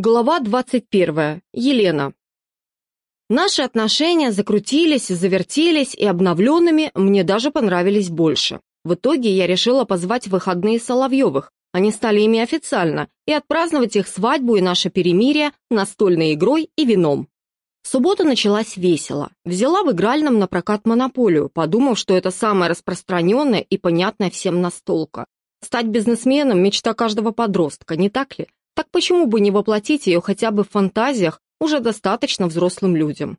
Глава 21. Елена. Наши отношения закрутились, завертелись, и обновленными мне даже понравились больше. В итоге я решила позвать выходные Соловьевых, они стали ими официально, и отпраздновать их свадьбу и наше перемирие настольной игрой и вином. Суббота началась весело. Взяла в игральном на прокат монополию, подумав, что это самая распространенная и понятная всем настолка. Стать бизнесменом – мечта каждого подростка, не так ли? Так почему бы не воплотить ее хотя бы в фантазиях уже достаточно взрослым людям?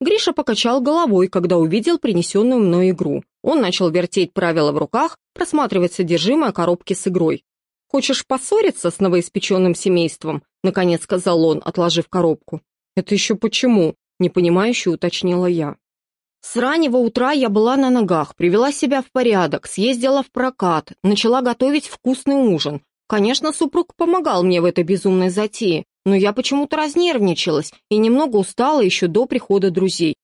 Гриша покачал головой, когда увидел принесенную мной игру. Он начал вертеть правила в руках, просматривать содержимое коробки с игрой. «Хочешь поссориться с новоиспеченным семейством?» — наконец сказал он, отложив коробку. «Это еще почему?» — непонимающе уточнила я. С раннего утра я была на ногах, привела себя в порядок, съездила в прокат, начала готовить вкусный ужин, Конечно, супруг помогал мне в этой безумной затее, но я почему-то разнервничалась и немного устала еще до прихода друзей.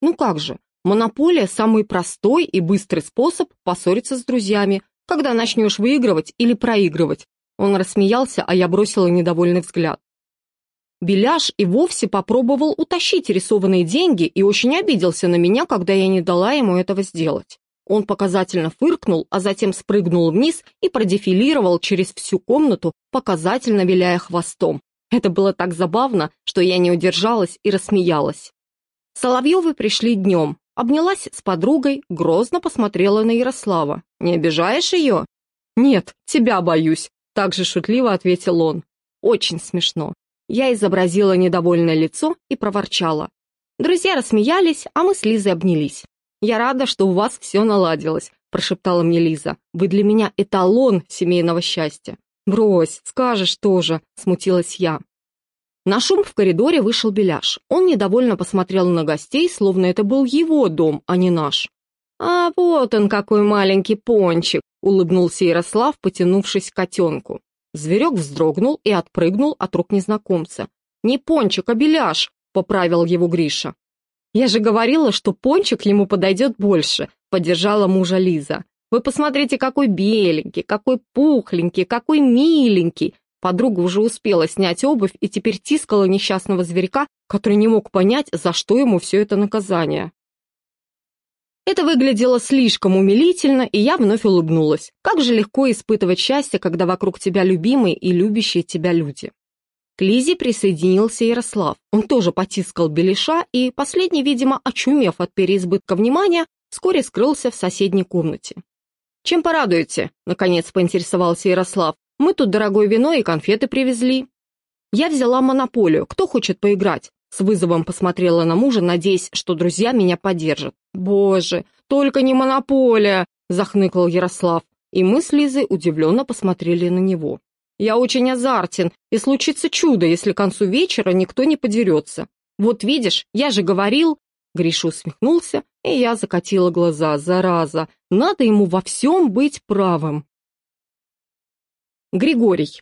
Ну как же, монополия – самый простой и быстрый способ поссориться с друзьями, когда начнешь выигрывать или проигрывать. Он рассмеялся, а я бросила недовольный взгляд. Беляш и вовсе попробовал утащить рисованные деньги и очень обиделся на меня, когда я не дала ему этого сделать. Он показательно фыркнул, а затем спрыгнул вниз и продефилировал через всю комнату, показательно виляя хвостом. Это было так забавно, что я не удержалась и рассмеялась. Соловьевы пришли днем. Обнялась с подругой, грозно посмотрела на Ярослава. «Не обижаешь ее?» «Нет, тебя боюсь», — также шутливо ответил он. «Очень смешно». Я изобразила недовольное лицо и проворчала. Друзья рассмеялись, а мы с Лизой обнялись. «Я рада, что у вас все наладилось», – прошептала мне Лиза. «Вы для меня эталон семейного счастья». «Брось, скажешь тоже», – смутилась я. На шум в коридоре вышел Беляш. Он недовольно посмотрел на гостей, словно это был его дом, а не наш. «А вот он какой маленький пончик», — улыбнулся Ярослав, потянувшись к котенку. Зверек вздрогнул и отпрыгнул от рук незнакомца. «Не пончик, а беляш», — поправил его Гриша. «Я же говорила, что пончик ему подойдет больше», — поддержала мужа Лиза. «Вы посмотрите, какой беленький, какой пухленький, какой миленький». Подруга уже успела снять обувь и теперь тискала несчастного зверька, который не мог понять, за что ему все это наказание. Это выглядело слишком умилительно, и я вновь улыбнулась. Как же легко испытывать счастье, когда вокруг тебя любимые и любящие тебя люди. К Лизе присоединился Ярослав. Он тоже потискал Белиша и, последний, видимо, очумев от переизбытка внимания, вскоре скрылся в соседней комнате. «Чем порадуете?» — наконец поинтересовался Ярослав. «Мы тут дорогое вино и конфеты привезли». «Я взяла монополию. Кто хочет поиграть?» С вызовом посмотрела на мужа, надеясь, что друзья меня поддержат. «Боже, только не монополия!» — захныкал Ярослав. И мы с Лизой удивленно посмотрели на него. Я очень азартен, и случится чудо, если к концу вечера никто не подерется. Вот видишь, я же говорил...» Гриша усмехнулся, и я закатила глаза. «Зараза! Надо ему во всем быть правым!» Григорий.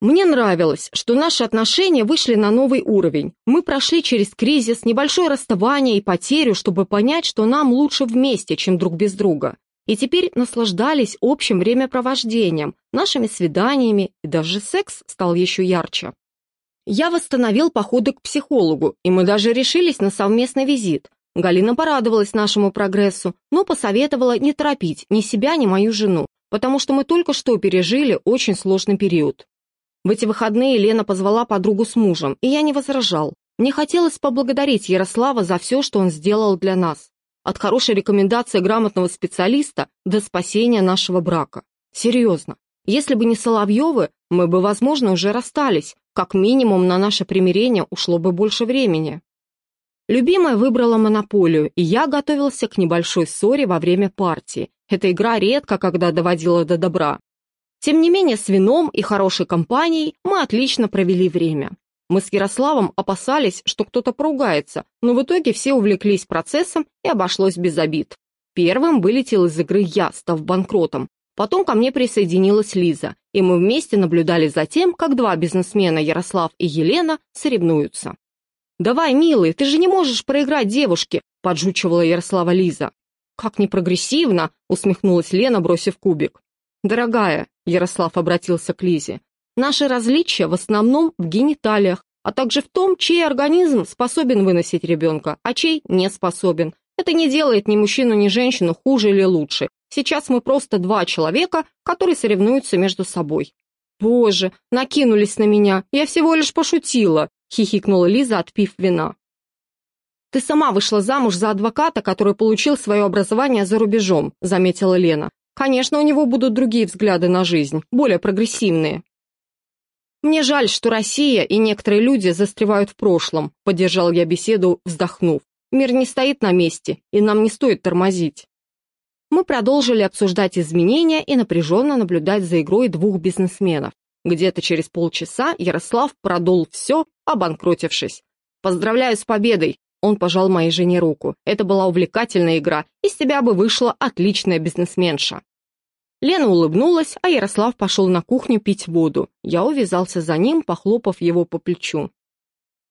Мне нравилось, что наши отношения вышли на новый уровень. Мы прошли через кризис, небольшое расставание и потерю, чтобы понять, что нам лучше вместе, чем друг без друга и теперь наслаждались общим времяпровождением, нашими свиданиями, и даже секс стал еще ярче. Я восстановил походы к психологу, и мы даже решились на совместный визит. Галина порадовалась нашему прогрессу, но посоветовала не торопить ни себя, ни мою жену, потому что мы только что пережили очень сложный период. В эти выходные Лена позвала подругу с мужем, и я не возражал. Мне хотелось поблагодарить Ярослава за все, что он сделал для нас. От хорошей рекомендации грамотного специалиста до спасения нашего брака. Серьезно. Если бы не Соловьевы, мы бы, возможно, уже расстались. Как минимум на наше примирение ушло бы больше времени. Любимая выбрала монополию, и я готовился к небольшой ссоре во время партии. Эта игра редко когда доводила до добра. Тем не менее, с вином и хорошей компанией мы отлично провели время. Мы с Ярославом опасались, что кто-то поругается, но в итоге все увлеклись процессом и обошлось без обид. Первым вылетел из игры я, став банкротом. Потом ко мне присоединилась Лиза, и мы вместе наблюдали за тем, как два бизнесмена, Ярослав и Елена, соревнуются. «Давай, милый, ты же не можешь проиграть девушке», — поджучивала Ярослава Лиза. «Как не прогрессивно», — усмехнулась Лена, бросив кубик. «Дорогая», — Ярослав обратился к Лизе, Наши различия в основном в гениталиях, а также в том, чей организм способен выносить ребенка, а чей не способен. Это не делает ни мужчину, ни женщину хуже или лучше. Сейчас мы просто два человека, которые соревнуются между собой. «Боже, накинулись на меня, я всего лишь пошутила», — хихикнула Лиза, отпив вина. «Ты сама вышла замуж за адвоката, который получил свое образование за рубежом», — заметила Лена. «Конечно, у него будут другие взгляды на жизнь, более прогрессивные». «Мне жаль, что Россия и некоторые люди застревают в прошлом», — поддержал я беседу, вздохнув. «Мир не стоит на месте, и нам не стоит тормозить». Мы продолжили обсуждать изменения и напряженно наблюдать за игрой двух бизнесменов. Где-то через полчаса Ярослав продул все, обанкротившись. «Поздравляю с победой!» Он пожал моей жене руку. Это была увлекательная игра, из тебя бы вышла отличная бизнесменша. Лена улыбнулась, а Ярослав пошел на кухню пить воду. Я увязался за ним, похлопав его по плечу.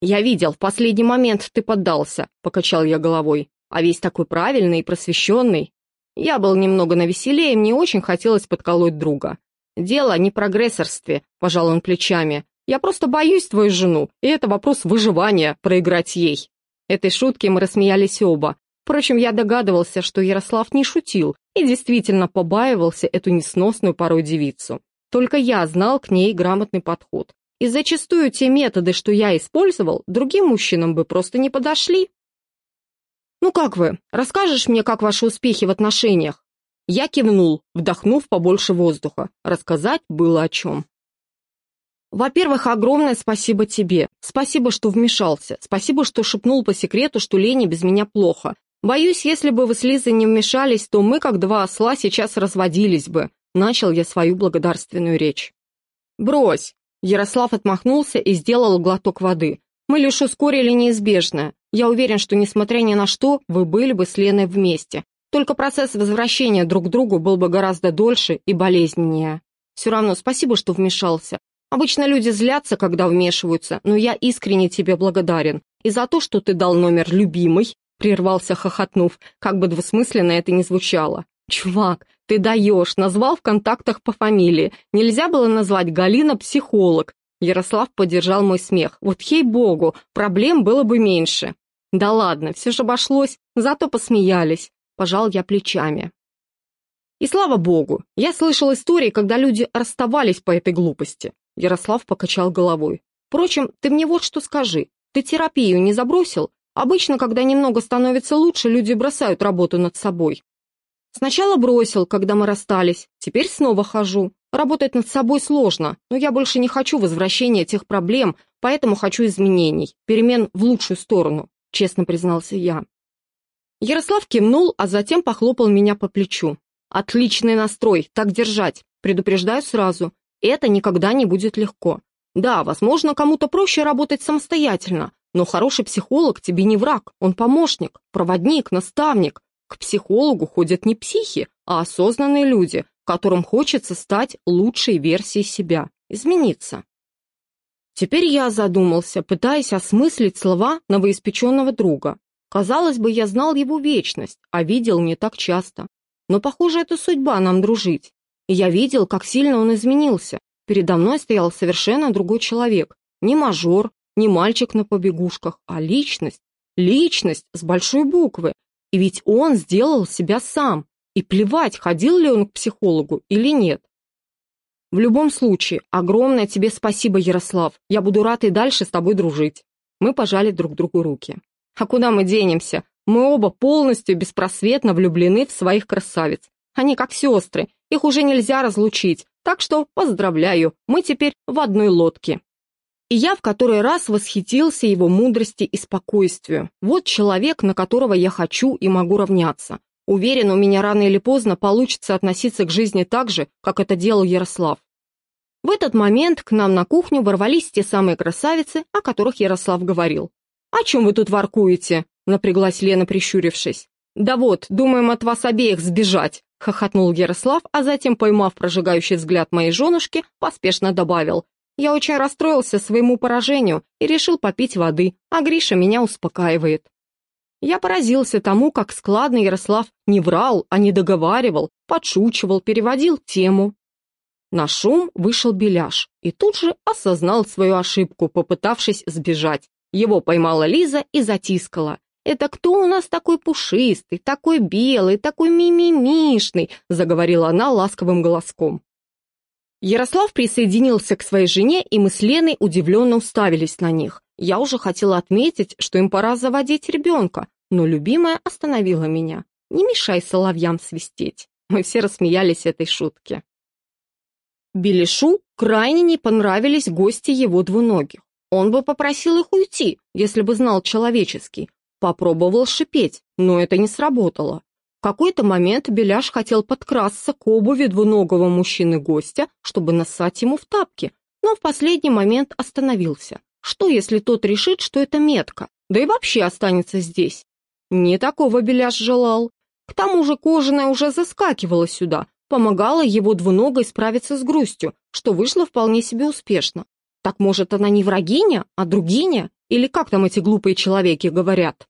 «Я видел, в последний момент ты поддался», — покачал я головой. «А весь такой правильный и просвещенный». Я был немного навеселее, мне очень хотелось подколоть друга. «Дело не прогрессорстве», — пожал он плечами. «Я просто боюсь твою жену, и это вопрос выживания, проиграть ей». Этой шутке мы рассмеялись оба. Впрочем, я догадывался, что Ярослав не шутил и действительно побаивался эту несносную порой девицу. Только я знал к ней грамотный подход. И зачастую те методы, что я использовал, другим мужчинам бы просто не подошли. «Ну как вы? Расскажешь мне, как ваши успехи в отношениях?» Я кивнул, вдохнув побольше воздуха. Рассказать было о чем. Во-первых, огромное спасибо тебе. Спасибо, что вмешался. Спасибо, что шепнул по секрету, что Лене без меня плохо. Боюсь, если бы вы с Лизой не вмешались, то мы, как два осла, сейчас разводились бы. Начал я свою благодарственную речь. Брось. Ярослав отмахнулся и сделал глоток воды. Мы лишь ускорили неизбежное. Я уверен, что, несмотря ни на что, вы были бы с Леной вместе. Только процесс возвращения друг к другу был бы гораздо дольше и болезненнее. Все равно спасибо, что вмешался. Обычно люди злятся, когда вмешиваются, но я искренне тебе благодарен. И за то, что ты дал номер любимый, прервался, хохотнув, как бы двусмысленно это ни звучало. «Чувак, ты даешь, назвал в контактах по фамилии. Нельзя было назвать Галина психолог». Ярослав поддержал мой смех. «Вот ей-богу, проблем было бы меньше». «Да ладно, все же обошлось, зато посмеялись». Пожал я плечами. И слава богу, я слышал истории, когда люди расставались по этой глупости. Ярослав покачал головой. «Впрочем, ты мне вот что скажи. Ты терапию не забросил? Обычно, когда немного становится лучше, люди бросают работу над собой». «Сначала бросил, когда мы расстались. Теперь снова хожу. Работать над собой сложно, но я больше не хочу возвращения тех проблем, поэтому хочу изменений, перемен в лучшую сторону», честно признался я. Ярослав кивнул, а затем похлопал меня по плечу. «Отличный настрой, так держать. Предупреждаю сразу. Это никогда не будет легко. Да, возможно, кому-то проще работать самостоятельно, но хороший психолог тебе не враг, он помощник, проводник, наставник. К психологу ходят не психи, а осознанные люди, которым хочется стать лучшей версией себя, измениться. Теперь я задумался, пытаясь осмыслить слова новоиспеченного друга. Казалось бы, я знал его вечность, а видел не так часто. Но, похоже, это судьба нам дружить. И я видел, как сильно он изменился. Передо мной стоял совершенно другой человек. Не мажор, не мальчик на побегушках, а личность. Личность с большой буквы. И ведь он сделал себя сам. И плевать, ходил ли он к психологу или нет. В любом случае, огромное тебе спасибо, Ярослав. Я буду рад и дальше с тобой дружить. Мы пожали друг другу руки. А куда мы денемся? Мы оба полностью беспросветно влюблены в своих красавиц. Они как сестры, их уже нельзя разлучить, так что поздравляю, мы теперь в одной лодке. И я в который раз восхитился его мудрости и спокойствию. Вот человек, на которого я хочу и могу равняться. Уверен, у меня рано или поздно получится относиться к жизни так же, как это делал Ярослав. В этот момент к нам на кухню ворвались те самые красавицы, о которых Ярослав говорил. «О чем вы тут воркуете?» — напряглась Лена, прищурившись. «Да вот, думаем от вас обеих сбежать», — хохотнул Ярослав, а затем, поймав прожигающий взгляд моей женушки, поспешно добавил. «Я очень расстроился своему поражению и решил попить воды, а Гриша меня успокаивает». Я поразился тому, как складно Ярослав не врал, а не договаривал, подшучивал, переводил тему. На шум вышел Беляш и тут же осознал свою ошибку, попытавшись сбежать. Его поймала Лиза и затискала. «Это кто у нас такой пушистый, такой белый, такой мимимишный?» заговорила она ласковым голоском. Ярослав присоединился к своей жене, и мы с Леной удивленно уставились на них. Я уже хотела отметить, что им пора заводить ребенка, но любимая остановила меня. «Не мешай соловьям свистеть». Мы все рассмеялись этой шутке. Белишу крайне не понравились гости его двуногих. Он бы попросил их уйти, если бы знал человеческий. Попробовал шипеть, но это не сработало. Какой-то момент Беляш хотел подкрасться к обуви двуногого мужчины-гостя, чтобы нассать ему в тапки, но в последний момент остановился. Что, если тот решит, что это метка, да и вообще останется здесь? Не такого Беляш желал. К тому же кожаная уже заскакивала сюда, помогала его двуногой справиться с грустью, что вышло вполне себе успешно. Так может, она не врагиня, а другиня? Или как там эти глупые человеки говорят?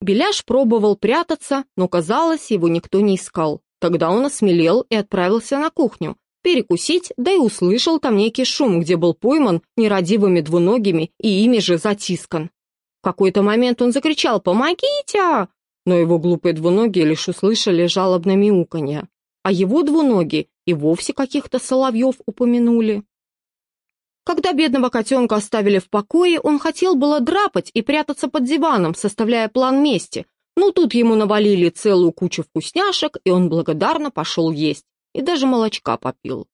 Беляш пробовал прятаться, но, казалось, его никто не искал. Тогда он осмелел и отправился на кухню, перекусить, да и услышал там некий шум, где был пойман нерадивыми двуногими и ими же затискан. В какой-то момент он закричал «Помогите!», но его глупые двуногие лишь услышали жалобное мяуканье, а его двуногие и вовсе каких-то соловьев упомянули. Когда бедного котенка оставили в покое, он хотел было драпать и прятаться под диваном, составляя план мести, но тут ему навалили целую кучу вкусняшек, и он благодарно пошел есть, и даже молочка попил.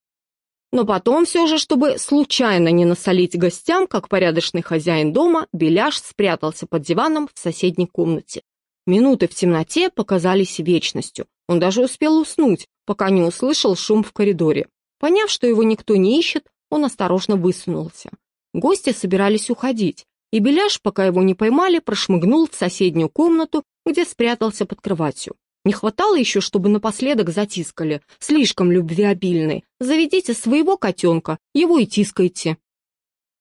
Но потом все же, чтобы случайно не насолить гостям, как порядочный хозяин дома, Беляш спрятался под диваном в соседней комнате. Минуты в темноте показались вечностью. Он даже успел уснуть, пока не услышал шум в коридоре. Поняв, что его никто не ищет, он осторожно высунулся. Гости собирались уходить, и Беляш, пока его не поймали, прошмыгнул в соседнюю комнату, где спрятался под кроватью. Не хватало еще, чтобы напоследок затискали. Слишком любвеобильный. Заведите своего котенка, его и тискайте.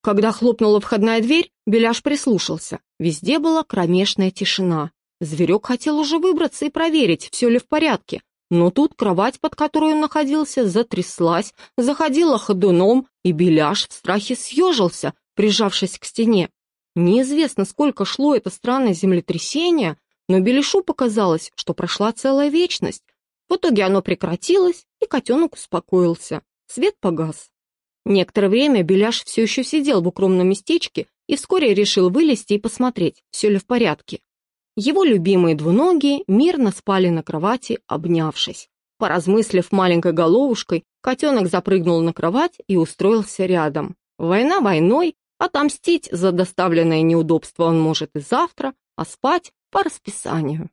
Когда хлопнула входная дверь, Беляш прислушался. Везде была кромешная тишина. Зверек хотел уже выбраться и проверить, все ли в порядке, но тут кровать, под которой он находился, затряслась, заходила ходуном, и Беляш в страхе съежился, прижавшись к стене. Неизвестно, сколько шло это странное землетрясение, но Беляшу показалось, что прошла целая вечность. В итоге оно прекратилось, и котенок успокоился. Свет погас. Некоторое время Беляш все еще сидел в укромном местечке и вскоре решил вылезти и посмотреть, все ли в порядке. Его любимые двуногие мирно спали на кровати, обнявшись. Поразмыслив маленькой головушкой, котенок запрыгнул на кровать и устроился рядом. Война войной, отомстить за доставленное неудобство он может и завтра, а спать по расписанию.